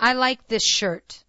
I like this shirt.